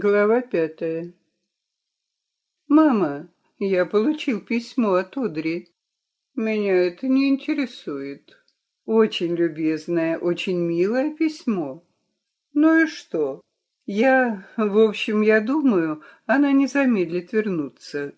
Глава пятая. «Мама, я получил письмо от Одри. Меня это не интересует. Очень любезное, очень милое письмо. Ну и что? Я, в общем, я думаю, она не замедлит вернуться.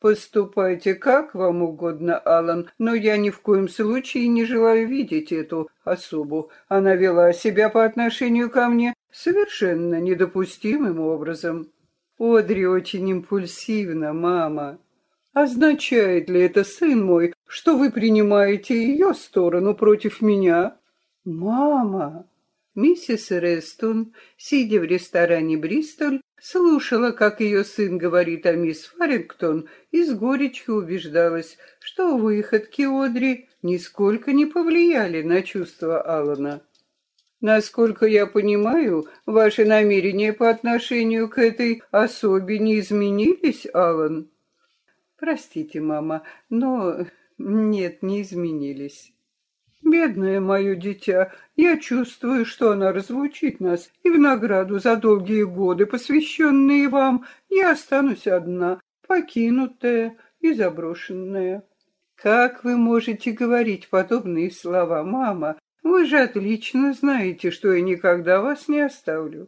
Поступайте как вам угодно, Алан, но я ни в коем случае не желаю видеть эту особу. Она вела себя по отношению ко мне совершенно недопустимым образом. Одри очень импульсивна, мама. Означает ли это, сын мой, что вы принимаете ее сторону против меня? Мама! Миссис Рестон, сидя в ресторане «Бристоль», слушала, как ее сын говорит о мисс Фарингтон, и с горечью убеждалась, что выходки Одри нисколько не повлияли на чувства Алана. Насколько я понимаю, ваши намерения по отношению к этой особе не изменились, Алан? Простите, мама, но нет, не изменились. Бедное мое дитя, я чувствую, что она разлучит нас, и в награду за долгие годы, посвященные вам, я останусь одна, покинутая и заброшенная. Как вы можете говорить подобные слова, мама? Вы же отлично знаете, что я никогда вас не оставлю.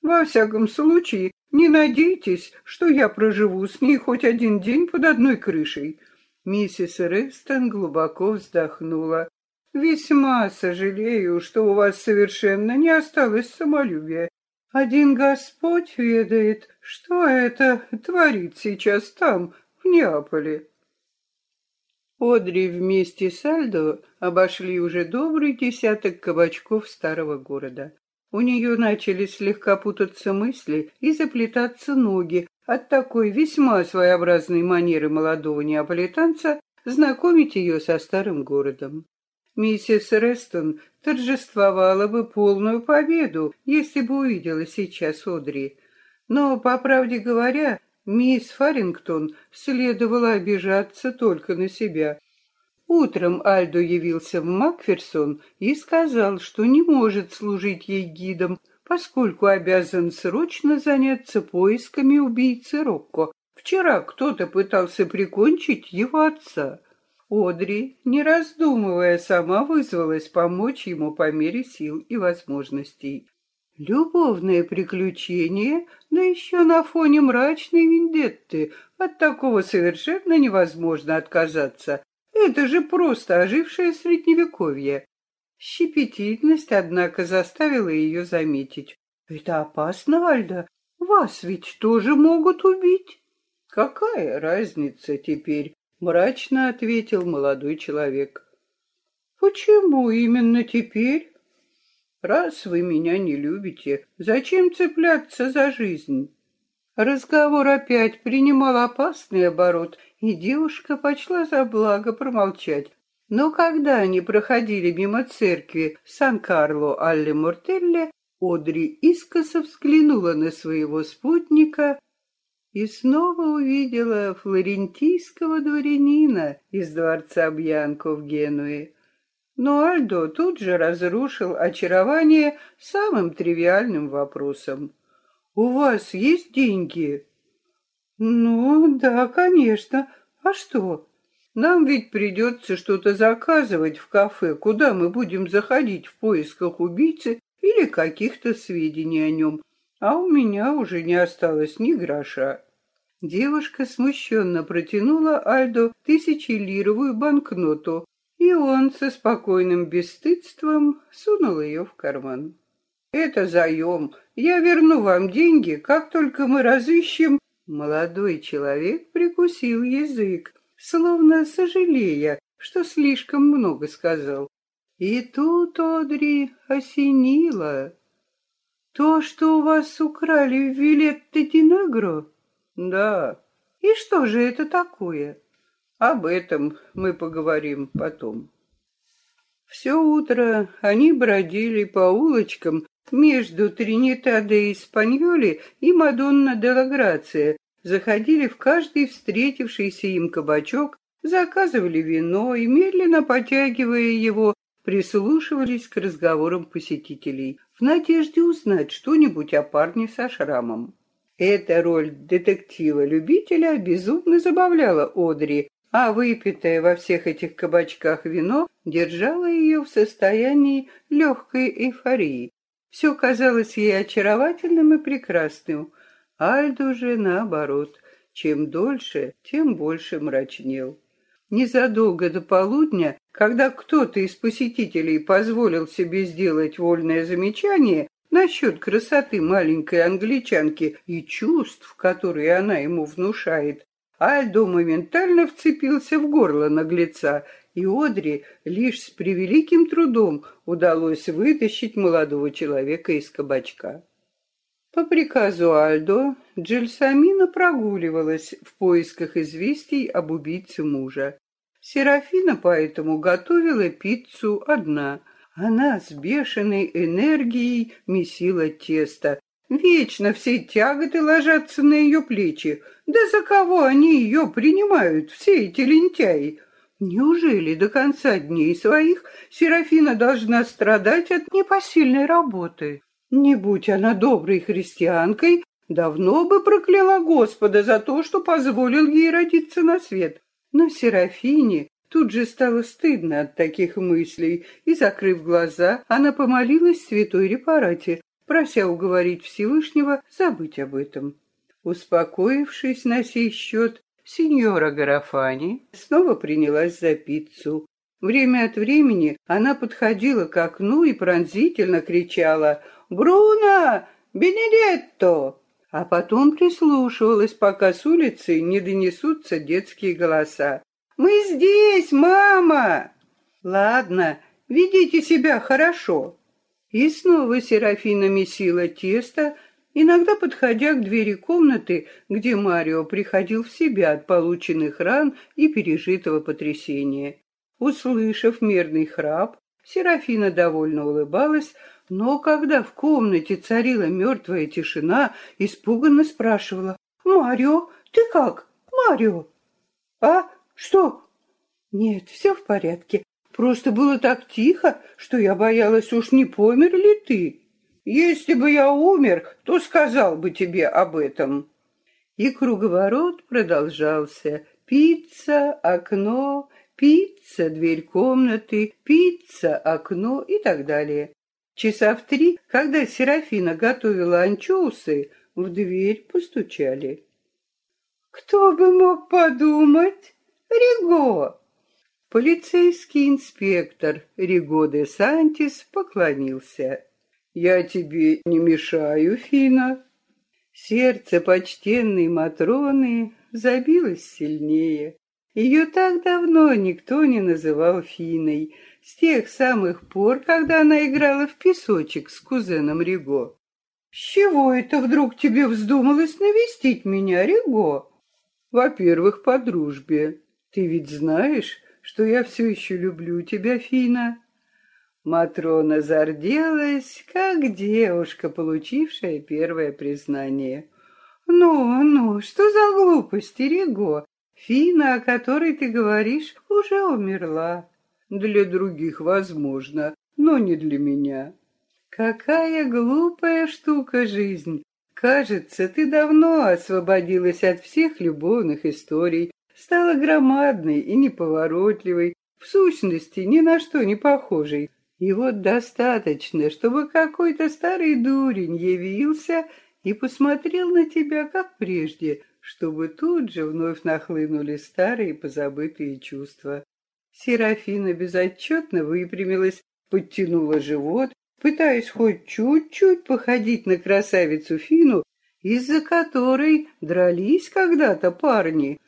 Во всяком случае, не надейтесь, что я проживу с ней хоть один день под одной крышей. Миссис Рестон глубоко вздохнула. Весьма сожалею, что у вас совершенно не осталось самолюбия. Один Господь ведает, что это творит сейчас там, в Неаполе. Одри вместе с Альдо обошли уже добрый десяток кабачков старого города. У нее начали слегка путаться мысли и заплетаться ноги от такой весьма своеобразной манеры молодого неаполитанца знакомить ее со старым городом. Миссис Рестон торжествовала бы полную победу, если бы увидела сейчас Одри. Но, по правде говоря, Мисс Фарингтон следовало обижаться только на себя. Утром Альдо явился в Макферсон и сказал, что не может служить ей гидом, поскольку обязан срочно заняться поисками убийцы Рокко. Вчера кто-то пытался прикончить его отца. Одри, не раздумывая, сама вызвалась помочь ему по мере сил и возможностей. Любовное приключение, да еще на фоне мрачной вендетты. От такого совершенно невозможно отказаться. Это же просто ожившее средневековье. Щепетильность, однако, заставила ее заметить. «Это опасно, Альда. Вас ведь тоже могут убить». «Какая разница теперь?» — мрачно ответил молодой человек. «Почему именно теперь?» Раз вы меня не любите, зачем цепляться за жизнь? Разговор опять принимал опасный оборот, и девушка почла за благо промолчать. Но когда они проходили мимо церкви Сан-Карло Алле Мортелле, Одри искоса взглянула на своего спутника и снова увидела флорентийского дворянина из дворца Бьянко в Генуе. Но Альдо тут же разрушил очарование самым тривиальным вопросом. «У вас есть деньги?» «Ну, да, конечно. А что? Нам ведь придется что-то заказывать в кафе, куда мы будем заходить в поисках убийцы или каких-то сведений о нем. А у меня уже не осталось ни гроша». Девушка смущенно протянула Альдо тысячелировую банкноту, и он со спокойным бесстыдством сунул ее в карман. «Это заем. Я верну вам деньги, как только мы разыщем...» Молодой человек прикусил язык, словно сожалея, что слишком много сказал. И тут Одри осенило. «То, что у вас украли в Вилетте-Динегро?» «Да». «И что же это такое?» Об этом мы поговорим потом. Все утро они бродили по улочкам между Тринитадо и Спаньоли и Мадонна де ла заходили в каждый встретившийся им кабачок, заказывали вино и, медленно потягивая его, прислушивались к разговорам посетителей. в надежде узнать что-нибудь о парне со шрамом. Эта роль детектива-любителя безумно забавляла Одри, а выпитое во всех этих кабачках вино держало ее в состоянии легкой эйфории. Все казалось ей очаровательным и прекрасным. Альду же, наоборот, чем дольше, тем больше мрачнел. Незадолго до полудня, когда кто-то из посетителей позволил себе сделать вольное замечание насчет красоты маленькой англичанки и чувств, которые она ему внушает, Альдо моментально вцепился в горло наглеца, и Одри лишь с превеликим трудом удалось вытащить молодого человека из кабачка. По приказу Альдо Джельсамина прогуливалась в поисках известий об убийце мужа. Серафина поэтому готовила пиццу одна. Она с бешеной энергией месила тесто. Вечно все тяготы ложатся на ее плечи. Да за кого они ее принимают, все эти лентяи? Неужели до конца дней своих Серафина должна страдать от непосильной работы? Не будь она доброй христианкой, давно бы прокляла Господа за то, что позволил ей родиться на свет. Но Серафине тут же стало стыдно от таких мыслей, и, закрыв глаза, она помолилась святой репарате, прося уговорить Всевышнего забыть об этом. Успокоившись на сей счет, сеньора Гарафани снова принялась за пиццу. Время от времени она подходила к окну и пронзительно кричала «Бруно! Бенедетто!» А потом прислушивалась, пока с улицы не донесутся детские голоса. «Мы здесь, мама!» «Ладно, ведите себя хорошо». И снова Серафина месила тесто, иногда подходя к двери комнаты, где Марио приходил в себя от полученных ран и пережитого потрясения. Услышав мерный храп, Серафина довольно улыбалась, но когда в комнате царила мертвая тишина, испуганно спрашивала, «Марио, ты как? Марио?» «А? Что?» «Нет, все в порядке. Просто было так тихо, что я боялась, уж не помер ли ты?» «Если бы я умер, то сказал бы тебе об этом». И круговорот продолжался. Пицца, окно, пицца, дверь комнаты, пицца, окно и так далее. Часа в три, когда Серафина готовила анчоусы, в дверь постучали. «Кто бы мог подумать? Риго!» Полицейский инспектор Риго де Сантис поклонился. «Я тебе не мешаю, Фина?» Сердце почтенной Матроны забилось сильнее. Ее так давно никто не называл Финой, с тех самых пор, когда она играла в песочек с кузеном Риго. «С чего это вдруг тебе вздумалось навестить меня, Риго?» «Во-первых, по дружбе. Ты ведь знаешь, что я все еще люблю тебя, Фина». Матрона зарделась, как девушка, получившая первое признание. «Ну, ну, что за глупости, Риго? Фина, о которой ты говоришь, уже умерла. Для других возможно, но не для меня. Какая глупая штука жизнь. Кажется, ты давно освободилась от всех любовных историй, стала громадной и неповоротливой, в сущности ни на что не похожей. И вот достаточно, чтобы какой-то старый дурень явился и посмотрел на тебя, как прежде, чтобы тут же вновь нахлынули старые позабытые чувства. Серафина безотчетно выпрямилась, подтянула живот, пытаясь хоть чуть-чуть походить на красавицу Фину, из-за которой дрались когда-то парни.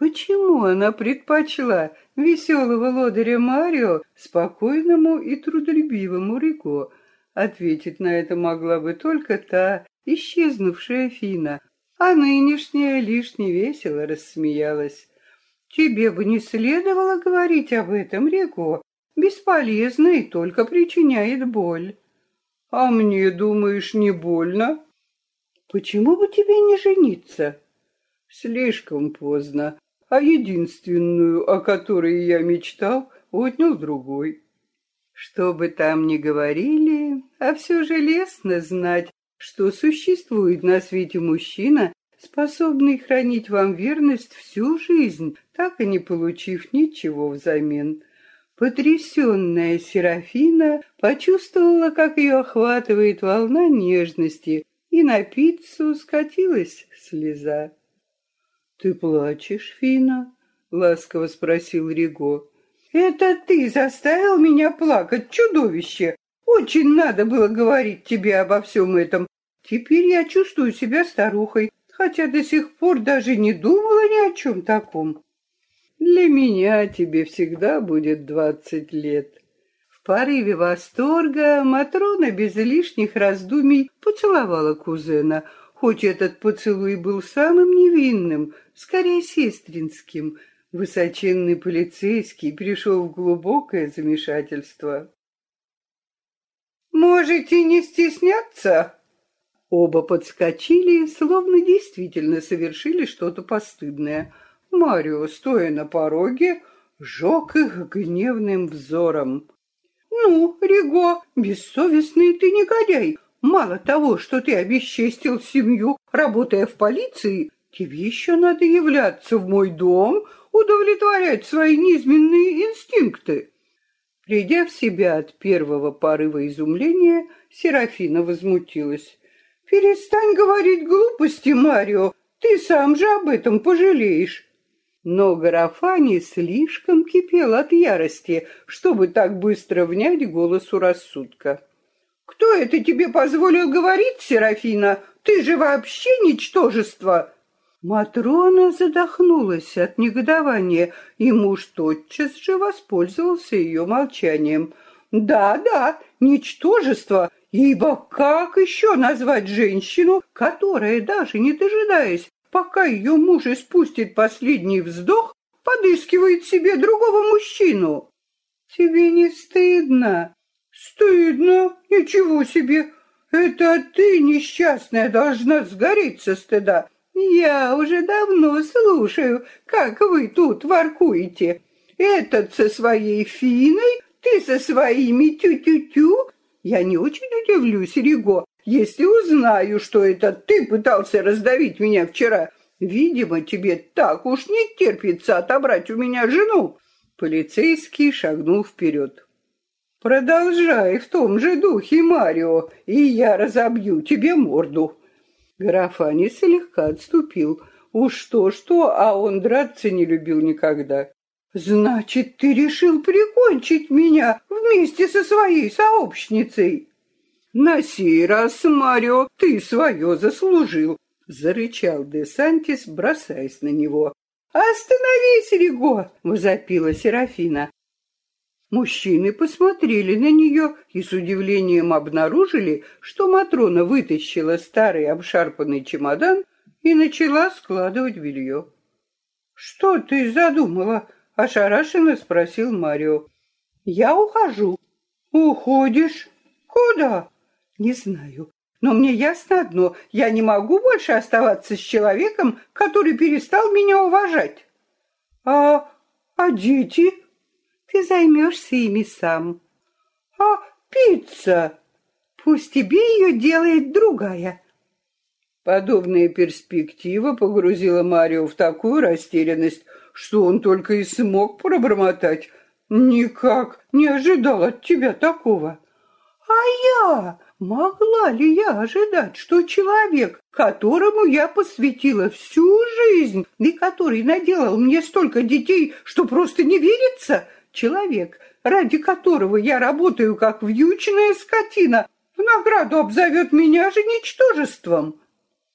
Почему она предпочла веселого лодыря Марио спокойному и трудолюбивому Рико? Ответить на это могла бы только та исчезнувшая Фина, а нынешняя лишь невесело рассмеялась. Тебе бы не следовало говорить об этом, Реко. Бесполезно и только причиняет боль. А мне, думаешь, не больно? Почему бы тебе не жениться? Слишком поздно. А единственную, о которой я мечтал, отнял другой. Что бы там ни говорили, а все же лестно знать, что существует на свете мужчина, способный хранить вам верность всю жизнь, так и не получив ничего взамен. Потрясенная Серафина почувствовала, как ее охватывает волна нежности, и на пиццу скатилась слеза. «Ты плачешь, Фина?» — ласково спросил Риго. «Это ты заставил меня плакать, чудовище! Очень надо было говорить тебе обо всем этом. Теперь я чувствую себя старухой, хотя до сих пор даже не думала ни о чем таком. Для меня тебе всегда будет двадцать лет». В порыве восторга Матрона без лишних раздумий поцеловала кузена, хоть этот поцелуй был самым невинным, скорее сестринским — Высоченный полицейский пришел в глубокое замешательство. «Можете не стесняться?» Оба подскочили, словно действительно совершили что-то постыдное. Марио, стоя на пороге, жег их гневным взором. «Ну, Риго, бессовестный ты негодяй! Мало того, что ты обесчестил семью, работая в полиции, тебе еще надо являться в мой дом, удовлетворять свои низменные инстинкты. Придя в себя от первого порыва изумления, Серафина возмутилась. «Перестань говорить глупости, Марио, ты сам же об этом пожалеешь». Но Гарафани слишком кипел от ярости, чтобы так быстро внять голосу рассудка. «Кто это тебе позволил говорить, Серафина? Ты же вообще ничтожество!» Матрона задохнулась от негодования, и муж тотчас же воспользовался ее молчанием. «Да, да, ничтожество, ибо как еще назвать женщину, которая, даже не дожидаясь, пока ее муж испустит последний вздох, подыскивает себе другого мужчину?» «Тебе не стыдно?» «Стыдно? Ничего себе! Это ты, несчастная, должна сгореть со стыда!» Я уже давно слушаю, как вы тут воркуете. Этот со своей финой, ты со своими тю-тю-тю. Я не очень удивлюсь, Риго, если узнаю, что это ты пытался раздавить меня вчера. Видимо, тебе так уж не терпится отобрать у меня жену. Полицейский шагнул вперед. Продолжай в том же духе, Марио, и я разобью тебе морду. Гарафани слегка отступил. Уж что-что, а он драться не любил никогда. «Значит, ты решил прикончить меня вместе со своей сообщницей?» «На сей раз, Марио, ты свое заслужил», — зарычал де Сантис, бросаясь на него. «Остановись, Риго!» — возопила Серафина. Мужчины посмотрели на нее и с удивлением обнаружили, что Матрона вытащила старый обшарпанный чемодан и начала складывать белье. «Что ты задумала?» — ошарашенно спросил Марио. «Я ухожу». «Уходишь? Куда?» «Не знаю. Но мне ясно одно. Я не могу больше оставаться с человеком, который перестал меня уважать». «А... а дети?» Ты займешься ими сам. А пицца? Пусть тебе ее делает другая. Подобная перспектива погрузила Марио в такую растерянность, что он только и смог пробормотать. «Никак не ожидал от тебя такого». «А я? Могла ли я ожидать, что человек, которому я посвятила всю жизнь и который наделал мне столько детей, что просто не верится, Человек, ради которого я работаю как вьючная скотина, в награду обзовет меня же ничтожеством.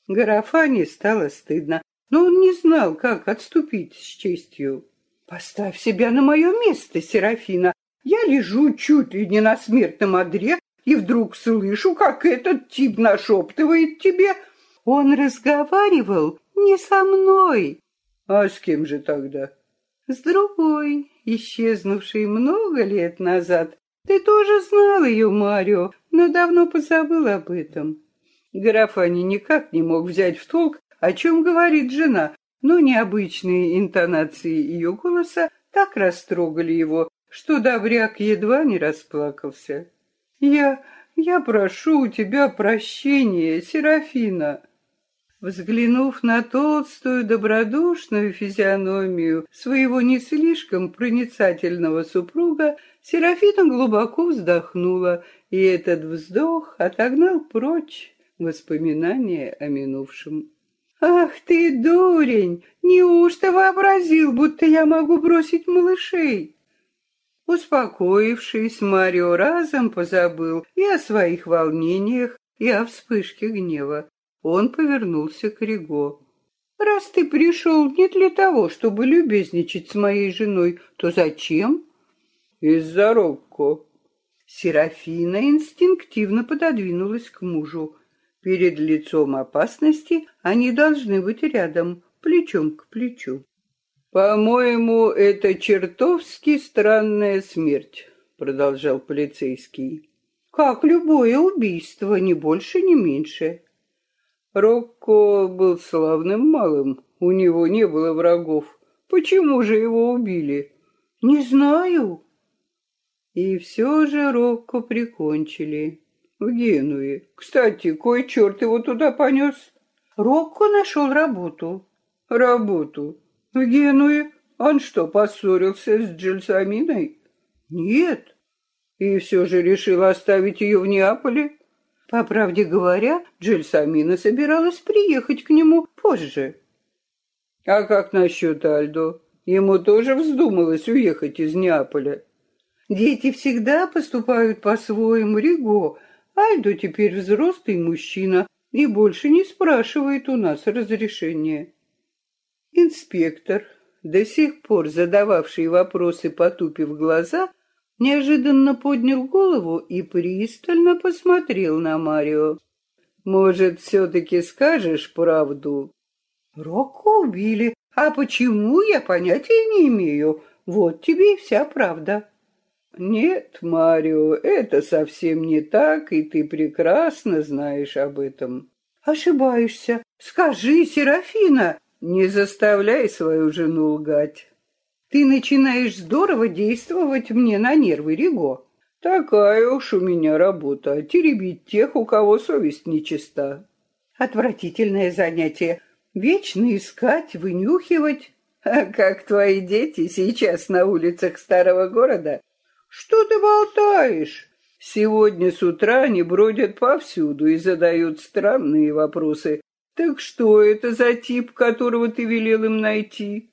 Гарафане стало стыдно, но он не знал, как отступить с честью. «Поставь себя на мое место, Серафина. Я лежу чуть ли не на смертном одре, и вдруг слышу, как этот тип нашептывает тебе. Он разговаривал не со мной. А с кем же тогда? С другой исчезнувшей много лет назад. Ты тоже знал ее, Марио, но давно позабыл об этом. Графани никак не мог взять в толк, о чем говорит жена, но необычные интонации ее голоса так растрогали его, что добряк едва не расплакался. «Я... я прошу у тебя прощения, Серафина!» Взглянув на толстую, добродушную физиономию своего не слишком проницательного супруга, Серафина глубоко вздохнула, и этот вздох отогнал прочь воспоминания о минувшем. «Ах ты, дурень! Неужто вообразил, будто я могу бросить малышей?» Успокоившись, Марио разом позабыл и о своих волнениях, и о вспышке гнева. Он повернулся к Риго. «Раз ты пришел не для того, чтобы любезничать с моей женой, то зачем?» «Из-за Рокко». Серафина инстинктивно пододвинулась к мужу. Перед лицом опасности они должны быть рядом, плечом к плечу. «По-моему, это чертовски странная смерть», — продолжал полицейский. «Как любое убийство, ни больше, ни меньше». Рокко был славным малым, у него не было врагов. Почему же его убили? Не знаю. И все же Рокко прикончили в Генуе. Кстати, кой черт его туда понес? Рокко нашел работу. Работу? В Генуе? Он что, поссорился с Джельсаминой? Нет. И все же решил оставить ее в Неаполе? По правде говоря, Джельсамина собиралась приехать к нему позже. А как насчет Альдо? Ему тоже вздумалось уехать из Неаполя. Дети всегда поступают по-своему, Риго, Альдо теперь взрослый мужчина и больше не спрашивает у нас разрешения. Инспектор, до сих пор задававший вопросы, потупив глаза, неожиданно поднял голову и пристально посмотрел на Марио. «Может, все-таки скажешь правду?» «Рокко убили. А почему, я понятия не имею. Вот тебе и вся правда». «Нет, Марио, это совсем не так, и ты прекрасно знаешь об этом». «Ошибаешься. Скажи, Серафина!» «Не заставляй свою жену лгать». «Ты начинаешь здорово действовать мне на нервы, Риго». «Такая уж у меня работа — теребить тех, у кого совесть нечиста». «Отвратительное занятие. Вечно искать, вынюхивать». «А как твои дети сейчас на улицах старого города?» Что ты болтаешь? Сегодня с утра они бродят повсюду и задают странные вопросы. Так что это за тип, которого ты велел им найти?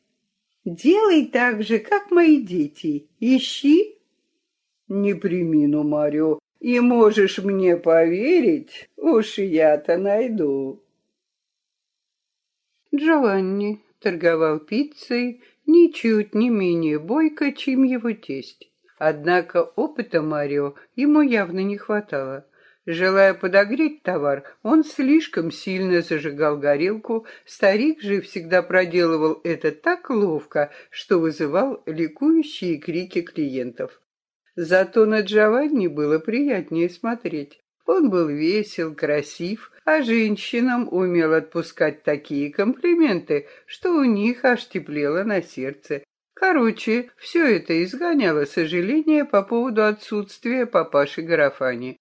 Делай так же, как мои дети. Ищи. Не примину, Марио, и можешь мне поверить, уж я-то найду. Джованни торговал пиццей ничуть не менее бойко, чем его тесть. Однако опыта Марио ему явно не хватало. Желая подогреть товар, он слишком сильно зажигал горелку, старик же всегда проделывал это так ловко, что вызывал ликующие крики клиентов. Зато на Джованни было приятнее смотреть. Он был весел, красив, а женщинам умел отпускать такие комплименты, что у них аж теплело на сердце, Короче, все это изгоняло сожаление по поводу отсутствия папаши Гарафани.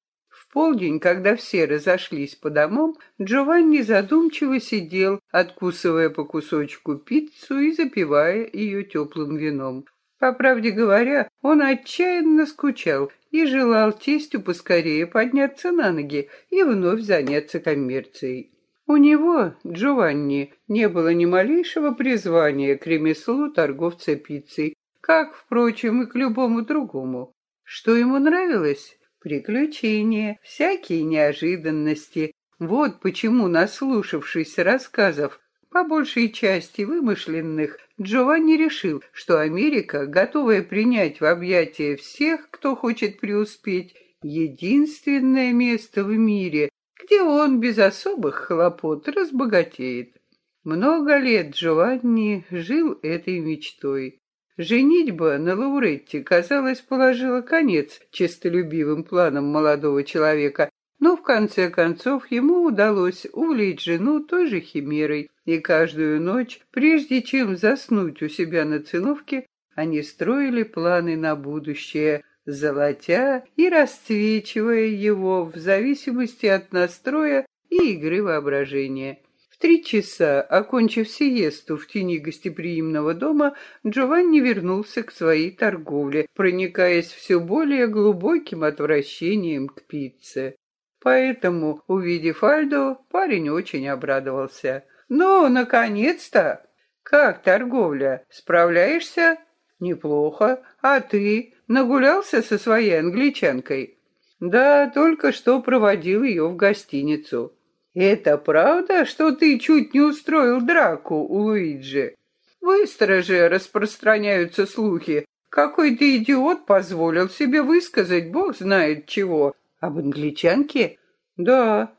Полдень, когда все разошлись по домам, Джованни задумчиво сидел, откусывая по кусочку пиццу и запивая ее теплым вином. По правде говоря, он отчаянно скучал и желал тестю поскорее подняться на ноги и вновь заняться коммерцией. У него, Джованни, не было ни малейшего призвания к ремеслу торговца пиццей, как, впрочем, и к любому другому. Что ему нравилось? Приключения, всякие неожиданности. Вот почему, наслушавшись рассказов, по большей части вымышленных, Джованни решил, что Америка, готовая принять в объятия всех, кто хочет преуспеть, единственное место в мире, где он без особых хлопот разбогатеет. Много лет Джованни жил этой мечтой. Женитьба на Лауретте, казалось, положила конец честолюбивым планам молодого человека, но в конце концов ему удалось увлечь жену той же химерой, и каждую ночь, прежде чем заснуть у себя на циновке, они строили планы на будущее, золотя и расцвечивая его в зависимости от настроя и игры воображения. Три часа, окончив сиесту в тени гостеприимного дома, Джованни вернулся к своей торговле, проникаясь все более глубоким отвращением к пицце. Поэтому, увидев Альдо, парень очень обрадовался. «Ну, наконец-то! Как торговля? Справляешься?» «Неплохо. А ты? Нагулялся со своей англичанкой?» «Да, только что проводил ее в гостиницу». «Это правда, что ты чуть не устроил драку у Луиджи?» «Быстро же распространяются слухи. Какой ты идиот позволил себе высказать бог знает чего. Об англичанке? Да.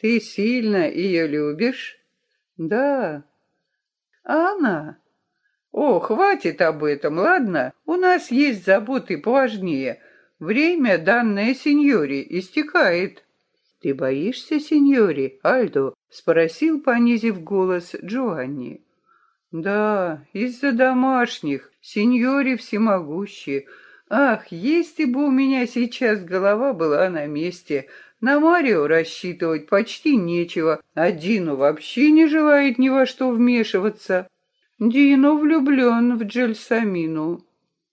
Ты сильно ее любишь? Да. А она? О, хватит об этом, ладно? У нас есть заботы поважнее. Время, данное сеньоре, истекает. Ты боишься сеньори, Альдо? Спросил, понизив голос, Джоанни. Да, из-за домашних. Сеньори всемогущие. Ах, если бы у меня сейчас голова была на месте, на Марио рассчитывать почти нечего, а Дину вообще не желает ни во что вмешиваться. Дино влюблен в Джельсамину.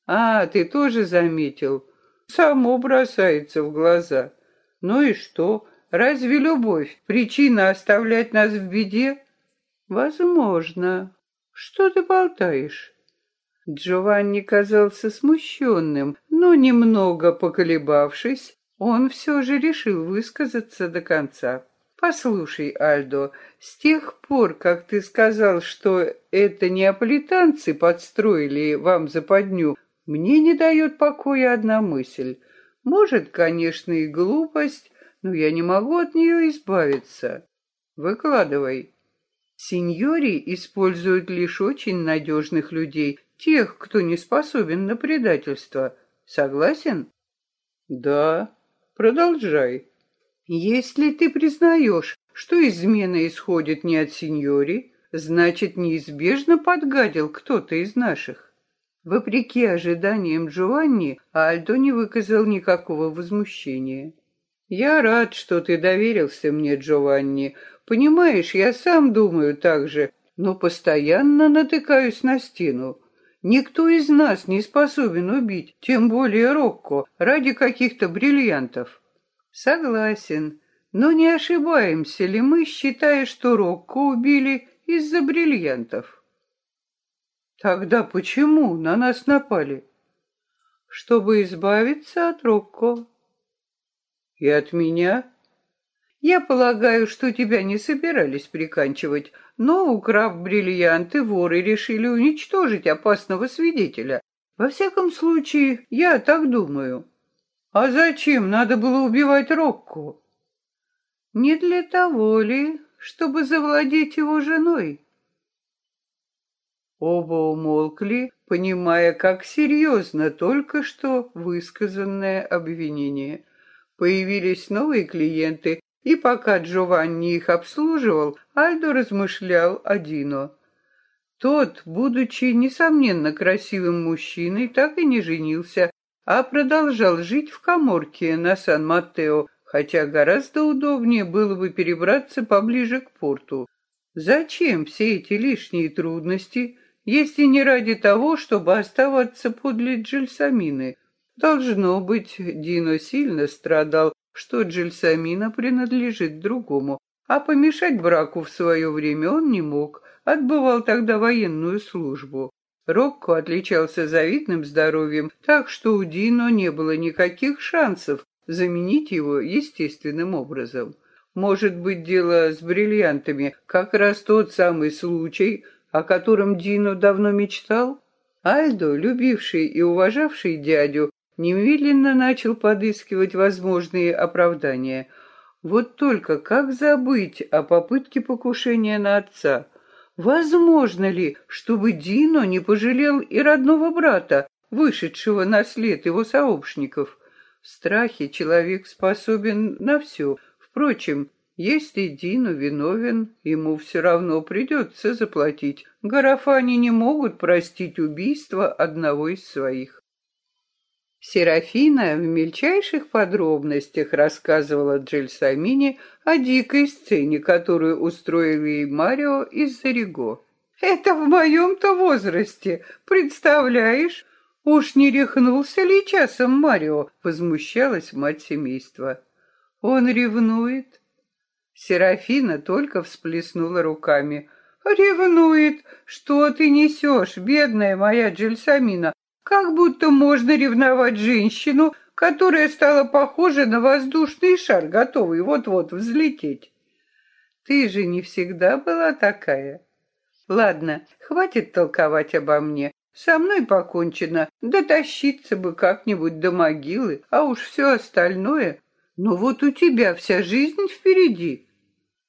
А, ты тоже заметил? Само бросается в глаза. Ну и что? Разве любовь — причина оставлять нас в беде? Возможно. Что ты болтаешь? Джованни казался смущенным, но немного поколебавшись, он все же решил высказаться до конца. «Послушай, Альдо, с тех пор, как ты сказал, что это неаполитанцы подстроили вам западню, мне не дает покоя одна мысль. Может, конечно, и глупость, но я не могу от нее избавиться. Выкладывай». Сеньори используют лишь очень надежных людей, тех, кто не способен на предательство. Согласен? Да. Продолжай. Если ты признаешь, что измена исходит не от сеньори, значит, неизбежно подгадил кто-то из наших. Вопреки ожиданиям Джованни, Альдо не выказал никакого возмущения. «Я рад, что ты доверился мне, Джованни. Понимаешь, я сам думаю так же, но постоянно натыкаюсь на стену. Никто из нас не способен убить, тем более Рокко, ради каких-то бриллиантов. Согласен, но не ошибаемся ли мы, считая, что Рокко убили из-за бриллиантов? Тогда почему на нас напали? Чтобы избавиться от Рокко. И от меня? Я полагаю, что тебя не собирались приканчивать, но, украв бриллианты, воры решили уничтожить опасного свидетеля. Во всяком случае, я так думаю. А зачем надо было убивать Рокко? Не для того ли, чтобы завладеть его женой? Оба умолкли, понимая, как серьезно только что высказанное обвинение. Появились новые клиенты, и пока Джованни их обслуживал, Альдо размышлял о Дино. Тот, будучи, несомненно, красивым мужчиной, так и не женился, а продолжал жить в коморке на Сан-Матео, хотя гораздо удобнее было бы перебраться поближе к порту. Зачем все эти лишние трудности, если не ради того, чтобы оставаться подле Джельсамины? Должно быть, Дино сильно страдал что Джельсамина принадлежит другому, а помешать браку в свое время он не мог, отбывал тогда военную службу. Рокко отличался завидным здоровьем, так что у Дино не было никаких шансов заменить его естественным образом. Может быть, дело с бриллиантами как раз тот самый случай, о котором Дино давно мечтал? Альдо, любивший и уважавший дядю, немедленно начал подыскивать возможные оправдания. Вот только как забыть о попытке покушения на отца? Возможно ли, чтобы Дино не пожалел и родного брата, вышедшего на след его сообщников? В страхе человек способен на все. Впрочем, Если Дину виновен, ему все равно придется заплатить. Гарафани не могут простить убийство одного из своих. Серафина в мельчайших подробностях рассказывала Джельсамине о дикой сцене, которую устроил ей Марио из-за Риго. «Это в моем-то возрасте, представляешь? Уж не рехнулся ли часом Марио?» — возмущалась мать семейства. «Он ревнует?» Серафина только всплеснула руками. «Ревнует! Что ты несешь, бедная моя Джельсамина? Как будто можно ревновать женщину, которая стала похожа на воздушный шар, готовый вот-вот взлететь. Ты же не всегда была такая. Ладно, хватит толковать обо мне. Со мной покончено, дотащиться бы как-нибудь до могилы, а уж все остальное. Но вот у тебя вся жизнь впереди.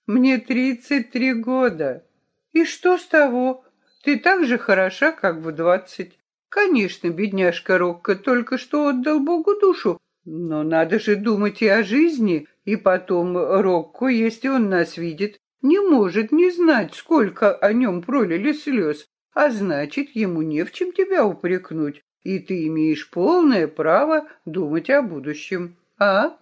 Мне тридцать три года. И что с того? Ты так же хороша, как в двадцать. Конечно, бедняжка Рокко только что отдал Богу душу, но надо же думать и о жизни, и потом Рокко, если он нас видит, не может не знать, сколько о нем пролили слез, а значит, ему не в чем тебя упрекнуть, и ты имеешь полное право думать о будущем, а?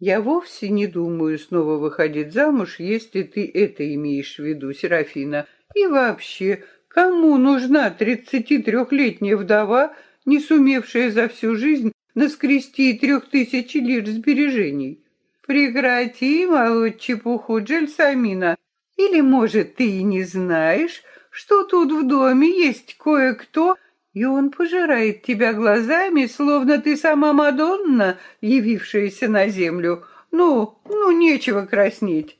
Я вовсе не думаю снова выходить замуж, если ты это имеешь в виду, Серафина. И вообще, Кому нужна тридцати трехлетняя вдова, не сумевшая за всю жизнь наскрести трех тысяч лир сбережений? Прекрати молоть чепуху, Джельсамина. Или, может, ты и не знаешь, что тут в доме есть кое-кто, и он пожирает тебя глазами, словно ты сама Мадонна, явившаяся на землю. Ну, ну, нечего краснеть.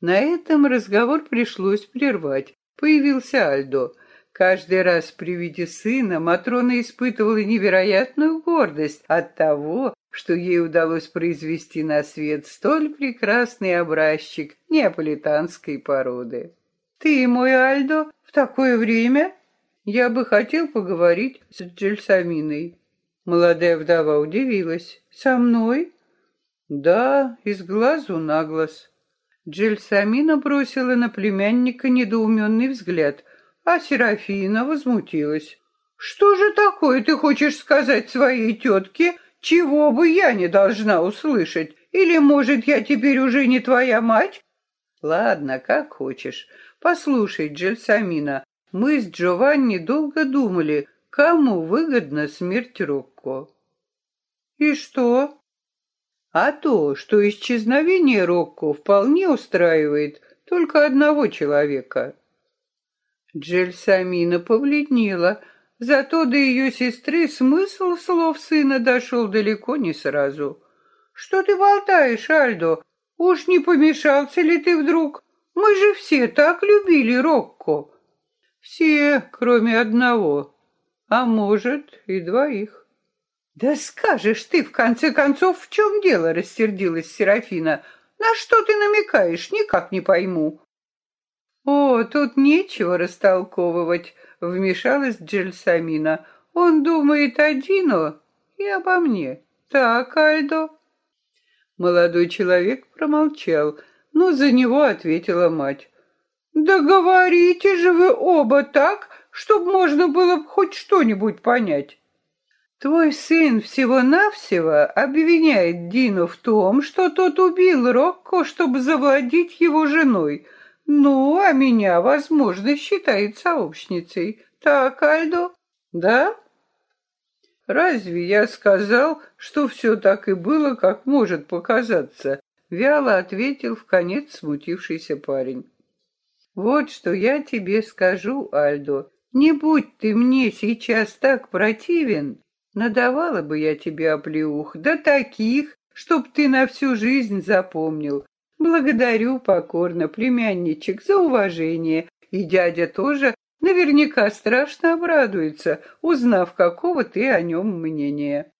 На этом разговор пришлось прервать. Появился Альдо. Каждый раз при виде сына Матрона испытывала невероятную гордость от того, что ей удалось произвести на свет столь прекрасный образчик неаполитанской породы. «Ты, мой Альдо, в такое время?» «Я бы хотел поговорить с Джельсаминой». Молодая вдова удивилась. «Со мной?» «Да, из глазу на глаз». Джельсамина бросила на племянника недоуменный взгляд, а Серафина возмутилась. «Что же такое ты хочешь сказать своей тетке, чего бы я не должна услышать? Или, может, я теперь уже не твоя мать?» «Ладно, как хочешь. Послушай, Джельсамина, мы с Джованни долго думали, кому выгодна смерть Рокко». «И что?» А то, что исчезновение Рокко вполне устраивает только одного человека. Джельсамина побледнела, зато до ее сестры смысл слов сына дошел далеко не сразу. «Что ты болтаешь, Альдо? Уж не помешался ли ты вдруг? Мы же все так любили Рокко». «Все, кроме одного, а может и двоих». «Да скажешь ты, в конце концов, в чем дело?» — рассердилась Серафина. «На что ты намекаешь? Никак не пойму». «О, тут нечего растолковывать», — вмешалась Джельсамина. «Он думает о Дино и обо мне. Так, Альдо?» Молодой человек промолчал, но за него ответила мать. «Да говорите же вы оба так, чтобы можно было хоть что-нибудь понять». Твой сын всего-навсего обвиняет Дину в том, что тот убил Рокко, чтобы завладеть его женой. Ну, а меня, возможно, считает сообщницей. Так, Альдо? Да? Разве я сказал, что все так и было, как может показаться? Вяло ответил в конец смутившийся парень. Вот что я тебе скажу, Альдо. Не будь ты мне сейчас так противен, Надавала бы я тебе оплеух, да таких, чтоб ты на всю жизнь запомнил. Благодарю покорно, племянничек, за уважение. И дядя тоже наверняка страшно обрадуется, узнав, какого ты о нем мнения.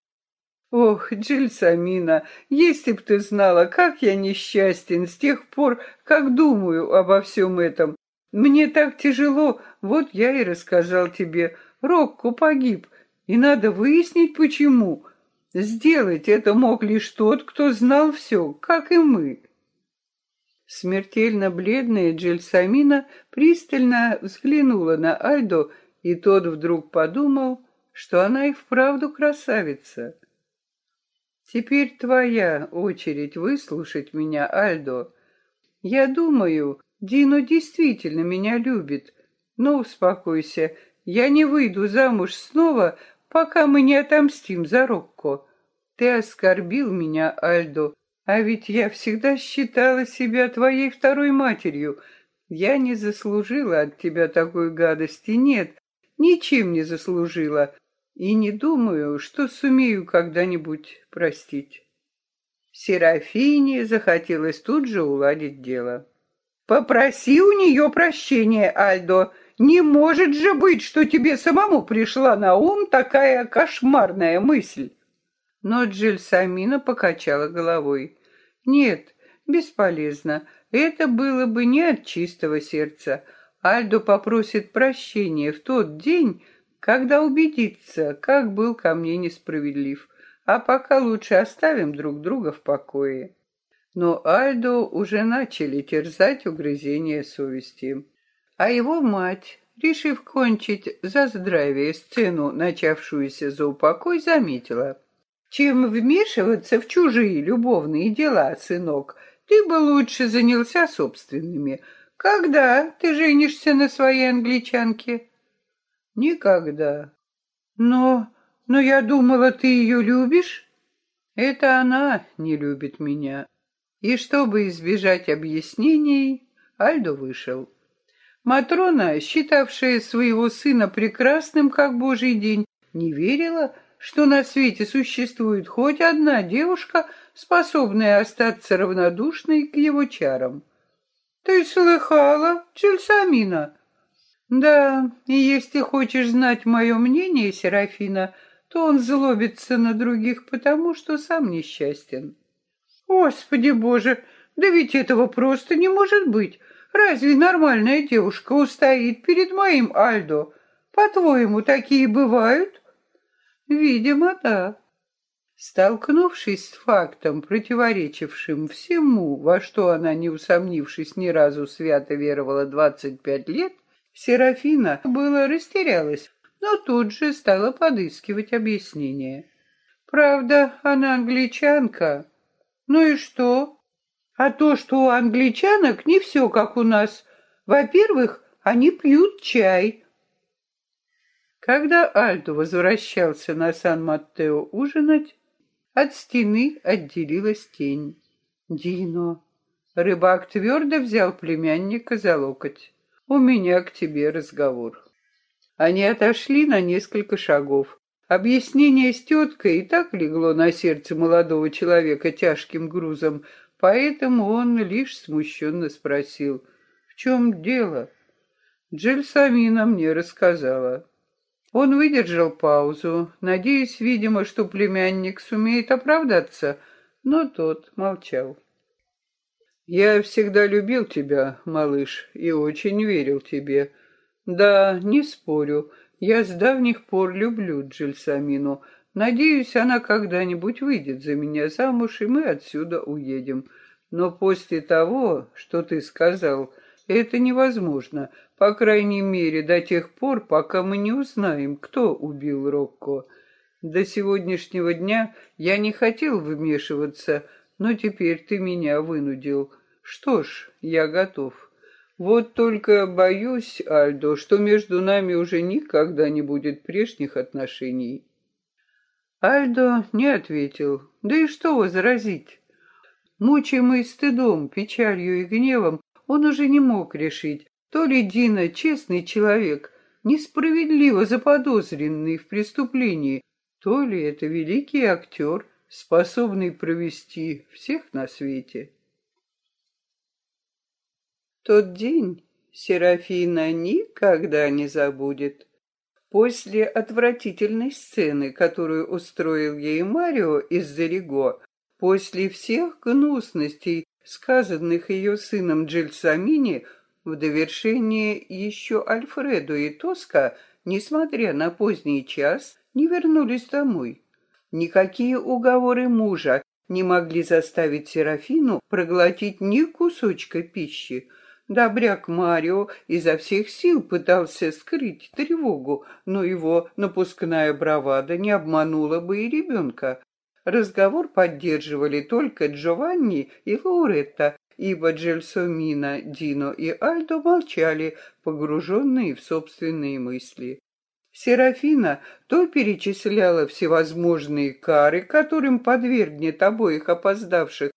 Ох, Джильсамина, если б ты знала, как я несчастен с тех пор, как думаю обо всем этом. Мне так тяжело, вот я и рассказал тебе. Рокко погиб, и надо выяснить, почему. Сделать это мог лишь тот, кто знал все, как и мы. Смертельно бледная Джельсамина пристально взглянула на Альдо, и тот вдруг подумал, что она и вправду красавица. Теперь твоя очередь выслушать меня, Альдо. Я думаю, Дино действительно меня любит, но успокойся, я не выйду замуж снова, пока мы не отомстим за Рокко. Ты оскорбил меня, Альдо, а ведь я всегда считала себя твоей второй матерью. Я не заслужила от тебя такой гадости, нет, ничем не заслужила, и не думаю, что сумею когда-нибудь простить. Серафине захотелось тут же уладить дело. «Попроси у нее прощения, Альдо. Не может же быть, что тебе самому пришла на ум такая кошмарная мысль!» Но Джельсамина покачала головой. «Нет, бесполезно. Это было бы не от чистого сердца. Альдо попросит прощения в тот день, когда убедится, как был ко мне несправедлив. А пока лучше оставим друг друга в покое». Но Альдо уже начали терзать угрызения совести. А его мать, решив кончить за здравие сцену, начавшуюся за упокой, заметила. «Чем вмешиваться в чужие любовные дела, сынок, ты бы лучше занялся собственными. Когда ты женишься на своей англичанке?» «Никогда». «Но... но я думала, ты ее любишь?» «Это она не любит меня». И чтобы избежать объяснений, Альдо вышел. Матрона, считавшая своего сына прекрасным, как божий день, не верила, что на свете существует хоть одна девушка, способная остаться равнодушной к его чарам. «Ты слыхала, Чельсамина?» «Да, и если хочешь знать мое мнение, Серафина, то он злобится на других потому, что сам несчастен». «Господи боже, да ведь этого просто не может быть!» Разве нормальная девушка устоит перед моим Альдо? По-твоему, такие бывают? Видимо, да. Столкнувшись с фактом, противоречившим всему, во что она, не усомнившись, ни разу свято веровала двадцать пять лет, Серафина было растерялась, но тут же стала подыскивать объяснение. Правда, она англичанка. Ну и что? А то, что у англичанок не все как у нас. Во-первых, они пьют чай. Когда Альдо возвращался на Сан-Маттео ужинать, от стены отделилась тень. Дино. Рыбак твердо взял племянника за локоть. У меня к тебе разговор. Они отошли на несколько шагов. Объяснение с теткой и так легло на сердце молодого человека тяжким грузом, Поэтому он лишь смущенно спросил, в чем дело? Джельсамина мне рассказала. Он выдержал паузу, надеясь, видимо, что племянник сумеет оправдаться, но тот молчал. «Я всегда любил тебя, малыш, и очень верил тебе. Да, не спорю, я с давних пор люблю Джельсамину, Надеюсь, она когда-нибудь выйдет за меня замуж, и мы отсюда уедем. Но после того, что ты сказал, это невозможно, по крайней мере, до тех пор, пока мы не узнаем, кто убил Рокко. До сегодняшнего дня я не хотел вмешиваться, но теперь ты меня вынудил. Что ж, я готов. Вот только боюсь, Альдо, что между нами уже никогда не будет прежних отношений. Альдо не ответил. Да и что возразить? Мучимый стыдом, печалью и гневом, он уже не мог решить, то ли Дина честный человек, несправедливо заподозренный в преступлении, то ли это великий актер, способный провести всех на свете. Тот день Серафина никогда не забудет. После отвратительной сцены, которую устроил ей Марио из-за Риго, после всех гнусностей, сказанных ее сыном Джельсамини, в довершение еще Альфредо и Тоска, несмотря на поздний час, не вернулись домой. Никакие уговоры мужа, не могли заставить Серафину проглотить ни кусочка пищи. Добряк Марио изо всех сил пытался скрыть тревогу, но его напускная бравада не обманула бы и ребенка. Разговор поддерживали только Джованни и Лауретта, ибо Джельсомина, Дино и Альдо молчали, погруженные в собственные мысли. Серафина то перечисляла всевозможные кары, которым подвергнет обоих опоздавших,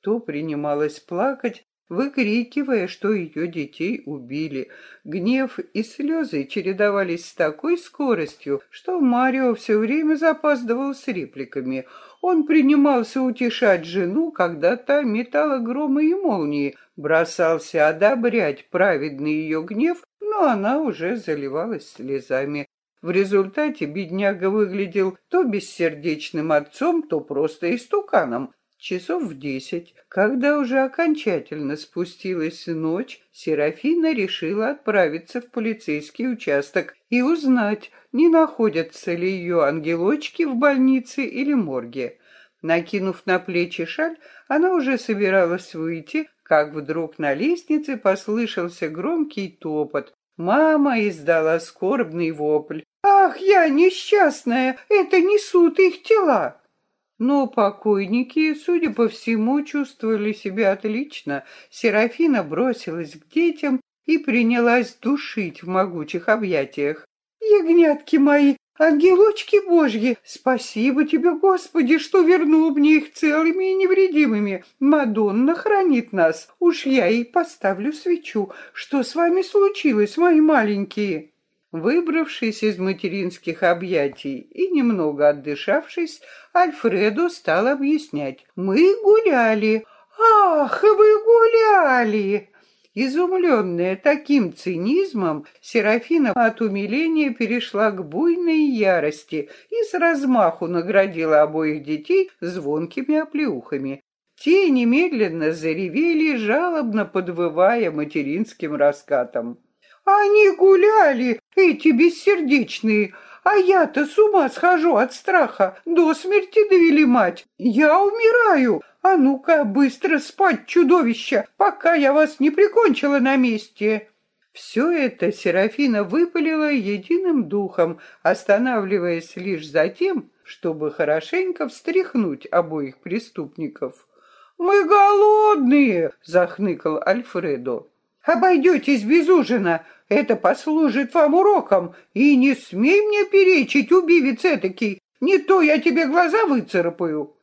то принималась плакать, выкрикивая, что ее детей убили. Гнев и слезы чередовались с такой скоростью, что Марио все время запаздывал с репликами — он принимался утешать жену, когда та метала громы и молнии, бросался одобрять праведный ее гнев, но она уже заливалась слезами. В результате бедняга выглядел то бессердечным отцом, то просто истуканом. Часов в десять, когда уже окончательно спустилась ночь, Серафина решила отправиться в полицейский участок и узнать, не находятся ли ее ангелочки в больнице или морге. Накинув на плечи шаль, она уже собиралась выйти, как вдруг на лестнице послышался громкий топот. Мама издала скорбный вопль. «Ах, я несчастная! Это несут их тела!» Но покойники, судя по всему, чувствовали себя отлично. Серафина бросилась к детям и принялась душить в могучих объятиях. «Ягнятки мои, ангелочки божьи, спасибо тебе, Господи, что вернул мне их целыми и невредимыми. Мадонна хранит нас. Уж я ей поставлю свечу. Что с вами случилось, мои маленькие?» Выбравшись из материнских объятий и немного отдышавшись, Альфредо стал объяснять. «Мы гуляли». «Ах, вы гуляли!» Изумленная таким цинизмом, Серафина от умиления перешла к буйной ярости и с размаху наградила обоих детей звонкими оплеухами. Те немедленно заревели, жалобно подвывая материнским раскатом. «Они гуляли, эти бессердечные!» А я-то с ума схожу от страха. До смерти довели мать. Я умираю. А ну-ка, быстро спать, чудовище, пока я вас не прикончила на месте. Все это Серафина выпалила единым духом, останавливаясь лишь за тем, чтобы хорошенько встряхнуть обоих преступников. «Мы голодные!» — захныкал Альфредо. «Обойдетесь без ужина, это послужит вам уроком, и не смей мне перечить, убивец этакий, не то я тебе глаза выцарапаю».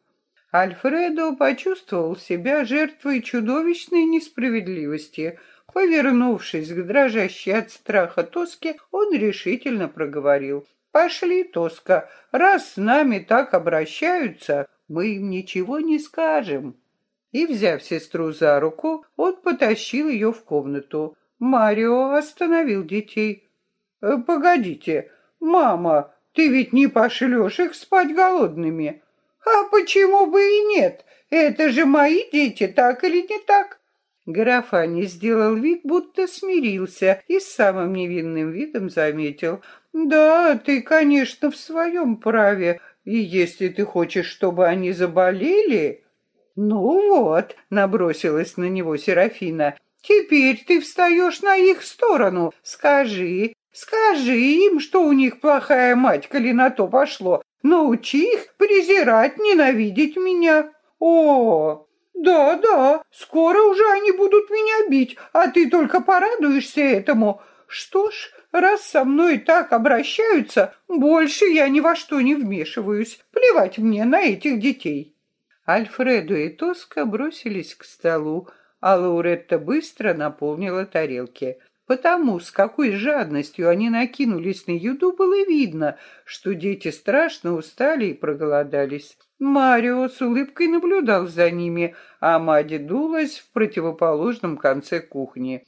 Альфредо почувствовал себя жертвой чудовищной несправедливости. Повернувшись к дрожащей от страха Тоске, он решительно проговорил. «Пошли, Тоска, раз с нами так обращаются, мы им ничего не скажем». И, взяв сестру за руку, он потащил ее в комнату. Марио остановил детей. «Э, «Погодите, мама, ты ведь не пошлешь их спать голодными?» «А почему бы и нет? Это же мои дети, так или не так?» Графани сделал вид, будто смирился и с самым невинным видом заметил. «Да, ты, конечно, в своем праве, и если ты хочешь, чтобы они заболели...» «Ну вот», — набросилась на него Серафина, Теперь ты встаешь на их сторону. Скажи, скажи им, что у них плохая мать, коли на то пошло. Научи их презирать, ненавидеть меня. О, да-да, скоро уже они будут меня бить, а ты только порадуешься этому. Что ж, раз со мной так обращаются, больше я ни во что не вмешиваюсь. Плевать мне на этих детей. Альфредо и Тоска бросились к столу, а Лауретта быстро наполнила тарелки. Потому, с какой жадностью они накинулись на еду, было видно, что дети страшно устали и проголодались. Марио с улыбкой наблюдал за ними, а Мади дулась в противоположном конце кухни.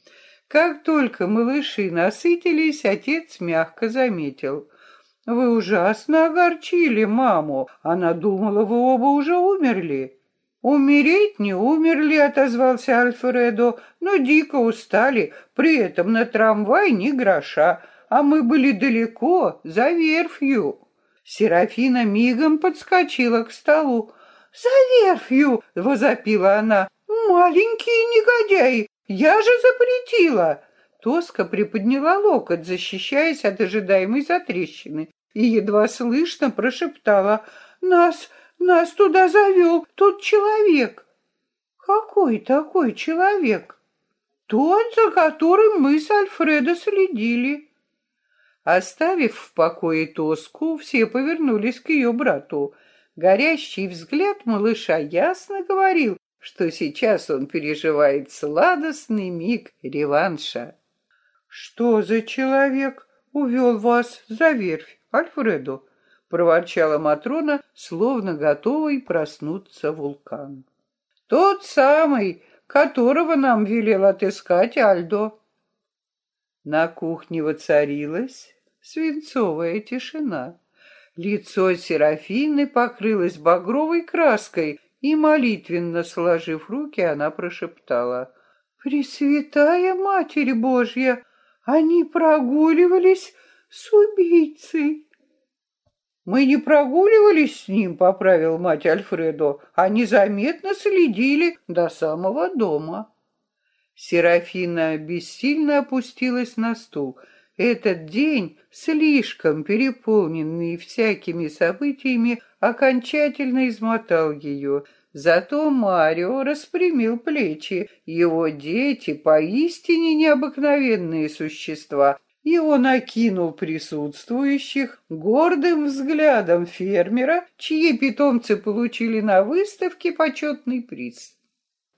Как только малыши насытились, отец мягко заметил. «Вы ужасно огорчили маму. Она думала, вы оба уже умерли». «Умереть не умерли», — отозвался Альфредо, «но дико устали, при этом на трамвай ни гроша, а мы были далеко, за верфью». Серафина мигом подскочила к столу. «За верфью!» — возопила она. «Маленькие негодяи! Я же запретила!» Тоска приподняла локоть, защищаясь от ожидаемой затрещины, и едва слышно прошептала «Нас, нас туда завел тот человек!» «Какой такой человек?» «Тот, за которым мы с Альфредо следили». Оставив в покое тоску, все повернулись к ее брату. Горящий взгляд малыша ясно говорил, что сейчас он переживает сладостный миг реванша. «Что за человек увел вас за верфь, Альфредо?» — проворчала Матрона, словно готовый проснуться вулкан. «Тот самый, которого нам велел отыскать Альдо». На кухне воцарилась свинцовая тишина. Лицо Серафины покрылось багровой краской, и, молитвенно сложив руки, она прошептала, «Пресвятая Матерь Божья, они прогуливались с убийцей. Мы не прогуливались с ним, поправил мать Альфредо, а незаметно следили до самого дома. Серафина бессильно опустилась на стул. Этот день, слишком переполненный всякими событиями, окончательно измотал ее. Зато Марио распрямил плечи. Его дети поистине необыкновенные существа, и он окинул присутствующих гордым взглядом фермера, чьи питомцы получили на выставке почетный приз.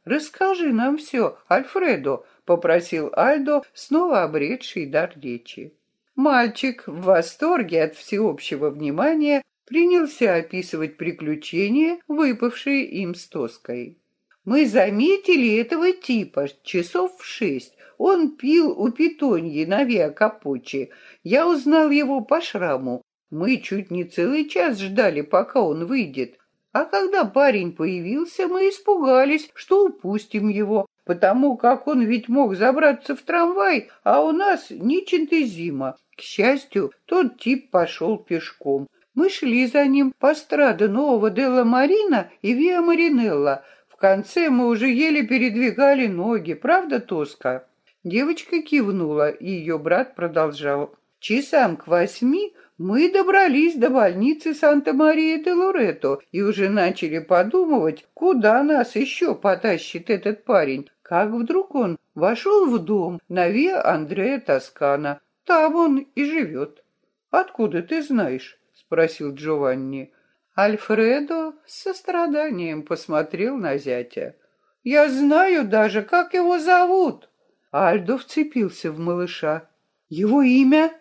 «Расскажи нам все, Альфредо», — попросил Альдо, снова обретший дар речи. Мальчик в восторге от всеобщего внимания принялся описывать приключения, выпавшие им с Тоской. Мы заметили этого типа часов в шесть. Он пил у питоньи на Виакапочи. Я узнал его по шраму. Мы чуть не целый час ждали, пока он выйдет. А когда парень появился, мы испугались, что упустим его, потому как он ведь мог забраться в трамвай, а у нас ниченты зима. К счастью, тот тип пошел пешком. Мы шли за ним по страде Нового Делла Марина и Виа Маринелла. В конце мы уже еле передвигали ноги, правда, Тоска?» Девочка кивнула, и ее брат продолжал. «Часам к восьми мы добрались до больницы Санта-Мария-де-Лорето и уже начали подумывать, куда нас еще потащит этот парень, как вдруг он вошел в дом на Виа Андрея Тоскана. Там он и живет. Откуда ты знаешь? Спросил Джованни. Альфредо с состраданием посмотрел на зятя. «Я знаю даже, как его зовут!» Альдо вцепился в малыша. «Его имя?»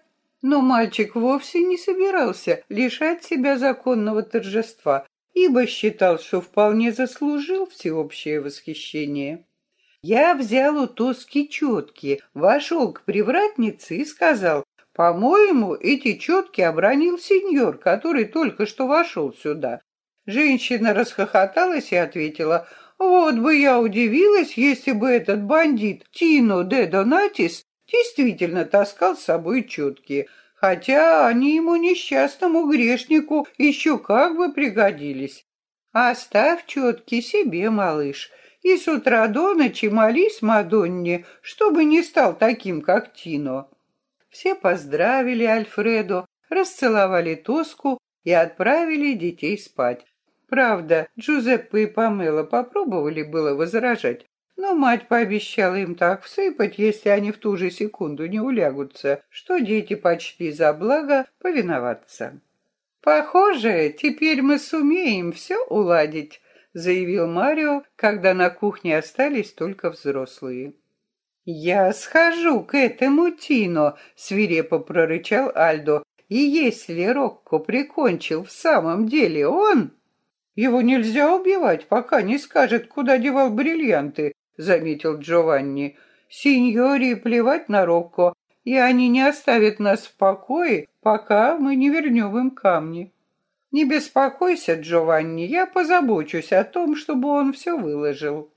Но мальчик вовсе не собирался лишать себя законного торжества, ибо считал, что вполне заслужил всеобщее восхищение. Я взял у Тоски четки, вошел к привратнице и сказал, по-моему, эти четки обронил сеньор, который только что вошел сюда. Женщина расхохоталась и ответила, вот бы я удивилась, если бы этот бандит Тино де Донатис действительно таскал с собой четки, хотя они ему несчастному грешнику еще как бы пригодились. Оставь четки себе, малыш, и с утра до ночи молись Мадонне, чтобы не стал таким, как Тино. Все поздравили Альфредо, расцеловали Тоску и отправили детей спать. Правда, Джузеппе и Памела попробовали было возражать, но мать пообещала им так всыпать, если они в ту же секунду не улягутся, что дети почти за благо повиноваться. «Похоже, теперь мы сумеем все уладить», — заявил Марио, когда на кухне остались только взрослые. «Я схожу к этому Тино», — свирепо прорычал Альдо. «И если Рокко прикончил в самом деле он...» «Его нельзя убивать, пока не скажет, куда девал бриллианты», — заметил Джованни. «Синьори плевать на Рокко, и они не оставят нас в покое, пока мы не вернем им камни». «Не беспокойся, Джованни, я позабочусь о том, чтобы он все выложил».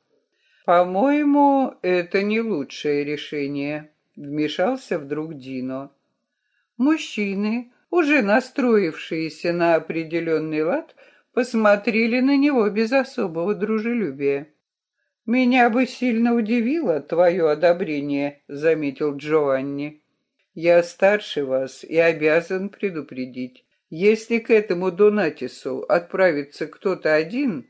«По-моему, это не лучшее решение», — вмешался вдруг Дино. Мужчины, уже настроившиеся на определенный лад, посмотрели на него без особого дружелюбия. «Меня бы сильно удивило твое одобрение», — заметил Джованни. «Я старше вас и обязан предупредить. Если к этому Донатису отправится кто-то один,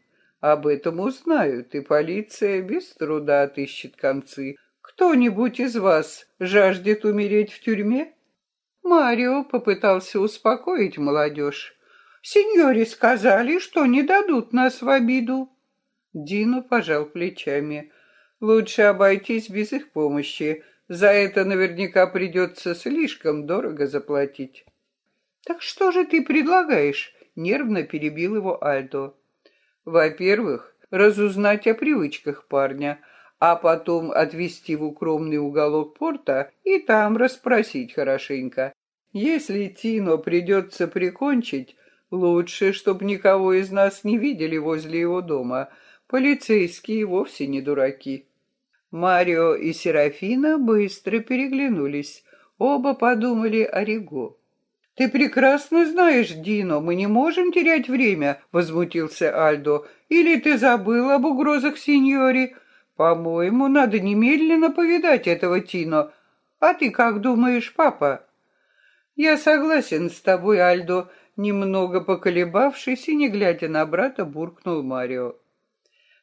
об этом узнают, и полиция без труда отыщет концы. Кто-нибудь из вас жаждет умереть в тюрьме?» Марио попытался успокоить молодежь. «Сеньоре сказали, что не дадут нас в обиду». Дино пожал плечами. «Лучше обойтись без их помощи. За это наверняка придется слишком дорого заплатить». «Так что же ты предлагаешь?» — нервно перебил его Альдо. «Во-первых, разузнать о привычках парня, а потом отвезти в укромный уголок порта и там расспросить хорошенько. Если Тино придется прикончить, лучше, чтобы никого из нас не видели возле его дома. Полицейские вовсе не дураки». Марио и Серафина быстро переглянулись. Оба подумали о Риго. «Ты прекрасно знаешь, Дино, мы не можем терять время», — возмутился Альдо. «Или ты забыл об угрозах сеньори? По-моему, надо немедленно повидать этого Тино. А ты как думаешь, папа?» «Я согласен с тобой, Альдо», — немного поколебавшись и не глядя на брата, буркнул Марио.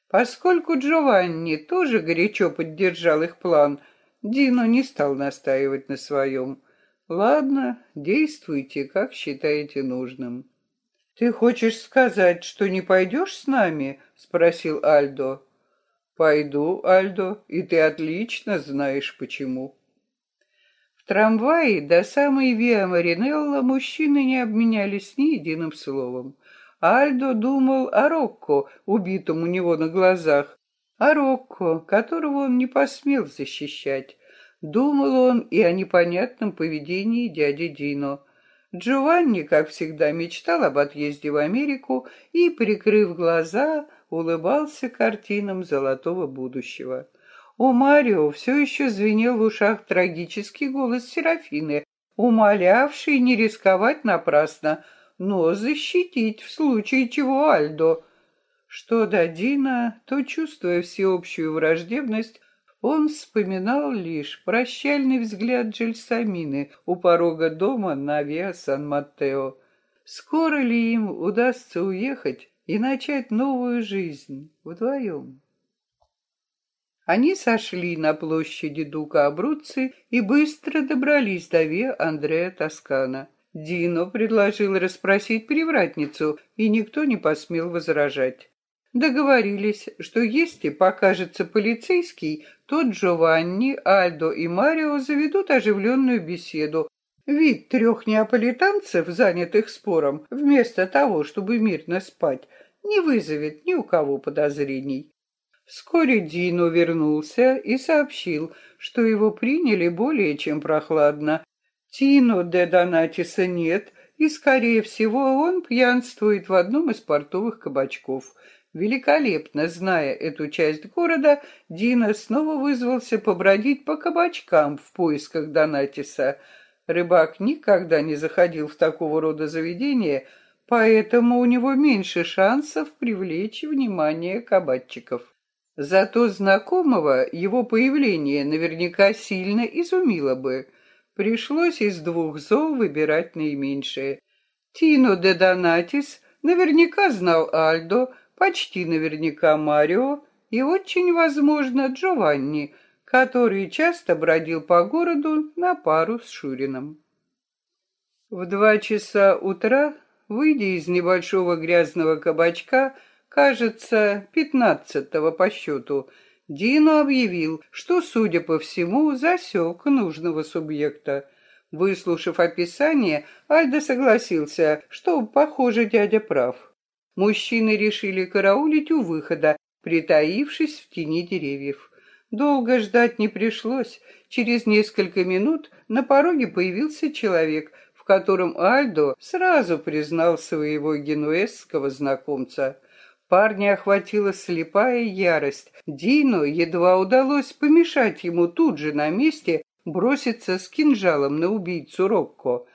Поскольку Джованни тоже горячо поддержал их план, Дино не стал настаивать на своем. Ладно, действуйте, как считаете нужным. Ты хочешь сказать, что не пойдешь с нами? спросил Альдо. Пойду, Альдо, и ты отлично знаешь почему. В трамвае до самой Виа Маринелла мужчины не обменялись ни единым словом. Альдо думал о Рокко, убитом у него на глазах, о Рокко, которого он не посмел защищать, Думал он и о непонятном поведении дяди Дино. Джованни, как всегда, мечтал об отъезде в Америку и, прикрыв глаза, улыбался картинам золотого будущего. У Марио все еще звенел в ушах трагический голос Серафины, умолявший не рисковать напрасно, но защитить в случае чего Альдо. Что до Дина, то, чувствуя всеобщую враждебность, он вспоминал лишь прощальный взгляд Джельсамины у порога дома на Виа Сан-Маттео. Скоро ли им удастся уехать и начать новую жизнь вдвоем? Они сошли на площади Дука Абруцци и быстро добрались до Виа Андреа Тоскана. Дино предложил расспросить привратницу, и никто не посмел возражать. Договорились, что если покажется полицейский, то Джованни, Альдо и Марио заведут оживленную беседу. Вид трех неаполитанцев, занятых спором, вместо того, чтобы мирно спать, не вызовет ни у кого подозрений. Вскоре Дино вернулся и сообщил, что его приняли более чем прохладно. Тино де Донатиса нет, и, скорее всего, он пьянствует в одном из портовых кабачков. Великолепно зная эту часть города, Дина снова вызвался побродить по кабачкам в поисках Донатиса. Рыбак никогда не заходил в такого рода заведения, поэтому у него меньше шансов привлечь внимание кабачиков. Зато знакомого его появление наверняка сильно изумило бы. Пришлось из двух зол выбирать наименьшее. Тино де Донатис наверняка знал Альдо, почти наверняка Марио и очень возможно Джованни, который часто бродил по городу на пару с Шурином. В два часа утра, выйдя из небольшого грязного кабачка, кажется, пятнадцатого по счету, Дино объявил, что, судя по всему, засек нужного субъекта. Выслушав описание, Альдо согласился, что, похоже, дядя прав. Мужчины решили караулить у выхода, притаившись в тени деревьев. Долго ждать не пришлось. Через несколько минут на пороге появился человек, в котором Альдо сразу признал своего генуэзского знакомца. Парня охватила слепая ярость. Дино едва удалось помешать ему тут же на месте броситься с кинжалом на убийцу Рокко.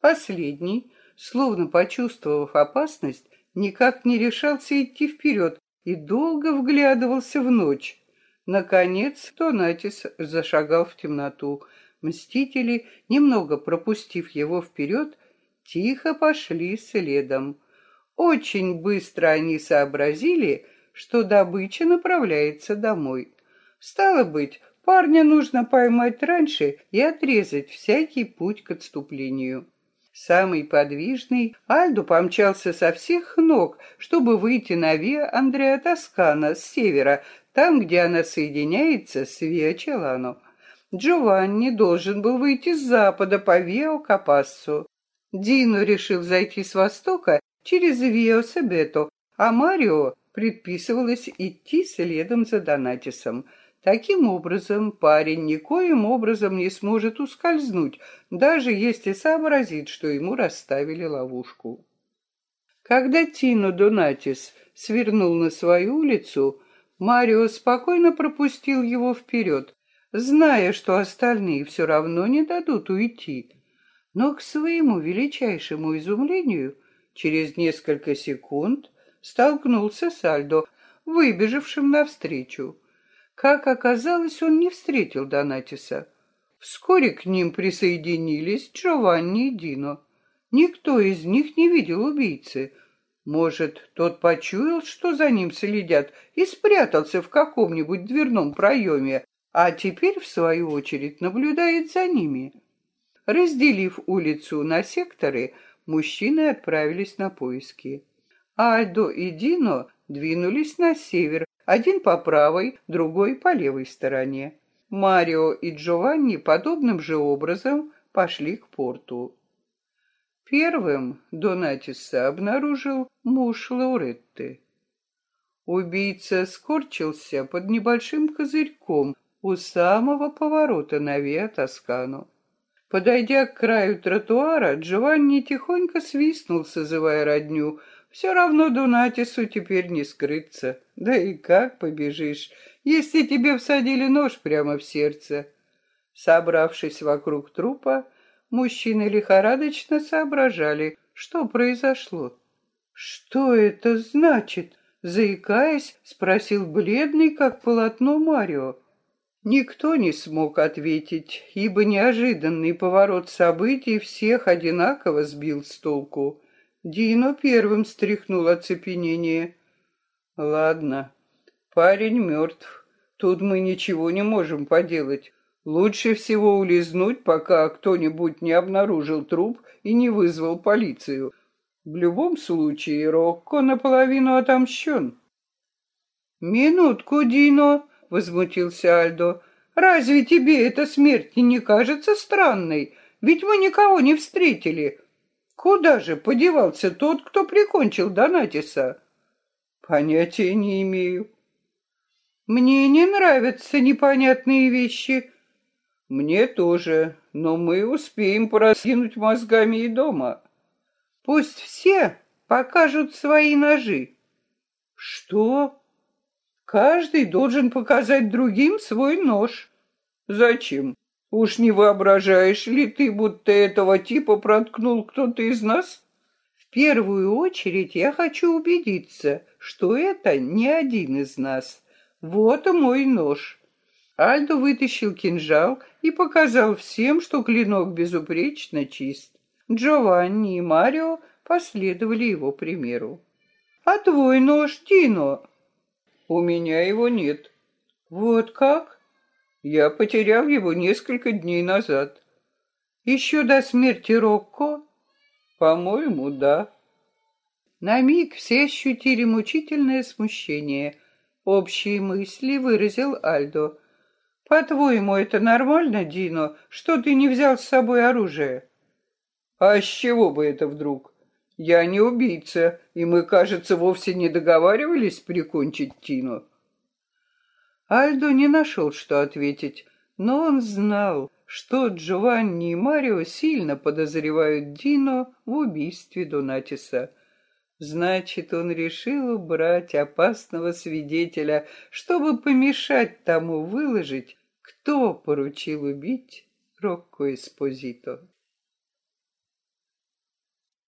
Последний, словно почувствовав опасность, никак не решался идти вперед и долго вглядывался в ночь. Наконец Донатис зашагал в темноту. Мстители, немного пропустив его вперед, тихо пошли следом. Очень быстро они сообразили, что добыча направляется домой. Стало быть, парня нужно поймать раньше и отрезать всякий путь к отступлению. Самый подвижный, Альдо помчался со всех ног, чтобы выйти на Виа Андреа Тоскана с севера, там, где она соединяется с Виа Челано. Джованни должен был выйти с запада по Виа Капассо. Дино решил зайти с востока через Вио Себето, а Марио предписывалось идти следом за Донатисом — Таким образом, парень никоим образом не сможет ускользнуть, даже если сообразит, что ему расставили ловушку. Когда Тино Донатис свернул на свою улицу, Марио спокойно пропустил его вперед, зная, что остальные все равно не дадут уйти. Но к своему величайшему изумлению через несколько секунд столкнулся с Альдо, выбежавшим навстречу. Как оказалось, он не встретил Донатиса. Вскоре к ним присоединились Джованни и Дино. Никто из них не видел убийцы. Может, тот почуял, что за ним следят, и спрятался в каком-нибудь дверном проеме, а теперь, в свою очередь, наблюдает за ними. Разделив улицу на секторы, мужчины отправились на поиски. Альдо и Дино двинулись на север, один по правой, другой по левой стороне. Марио и Джованни подобным же образом пошли к порту. Первым Донатиса обнаружил муж Лауретты. Убийца скорчился под небольшим козырьком у самого поворота на Виа Тоскану. Подойдя к краю тротуара, Джованни тихонько свистнул, созывая родню — все равно Дунатису теперь не скрыться. Да и как побежишь, если тебе всадили нож прямо в сердце? Собравшись вокруг трупа, мужчины лихорадочно соображали, что произошло. «Что это значит?» — заикаясь, спросил бледный, как полотно Марио. Никто не смог ответить, ибо неожиданный поворот событий всех одинаково сбил с толку. Дино первым стряхнул оцепенение. Ладно, парень мертв. Тут мы ничего не можем поделать. Лучше всего улизнуть, пока кто-нибудь не обнаружил труп и не вызвал полицию. В любом случае, Рокко наполовину отомщен. «Минутку, Дино!» — возмутился Альдо. «Разве тебе эта смерть не кажется странной? Ведь мы никого не встретили. Куда же подевался тот, кто прикончил Донатиса? Понятия не имею. Мне не нравятся непонятные вещи. Мне тоже, но мы успеем пораскинуть мозгами и дома. Пусть все покажут свои ножи. Что? Каждый должен показать другим свой нож. Зачем? Уж не воображаешь ли ты, будто этого типа проткнул кто-то из нас? В первую очередь я хочу убедиться, что это не один из нас. Вот мой нож. Альдо вытащил кинжал и показал всем, что клинок безупречно чист. Джованни и Марио последовали его примеру. «А твой нож, Тино?» «У меня его нет». «Вот как?» Я потерял его несколько дней назад. Еще до смерти Рокко? По-моему, да. На миг все ощутили мучительное смущение. Общие мысли выразил Альдо. «По-твоему, это нормально, Дино, что ты не взял с собой оружие?» «А с чего бы это вдруг? Я не убийца, и мы, кажется, вовсе не договаривались прикончить Тину». Альдо не нашел, что ответить, но он знал, что Джованни и Марио сильно подозревают Дино в убийстве Донатиса. Значит, он решил убрать опасного свидетеля, чтобы помешать тому выложить, кто поручил убить Рокко Эспозито.